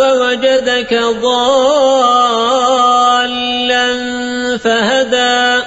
ووجدك ضالا فهدى.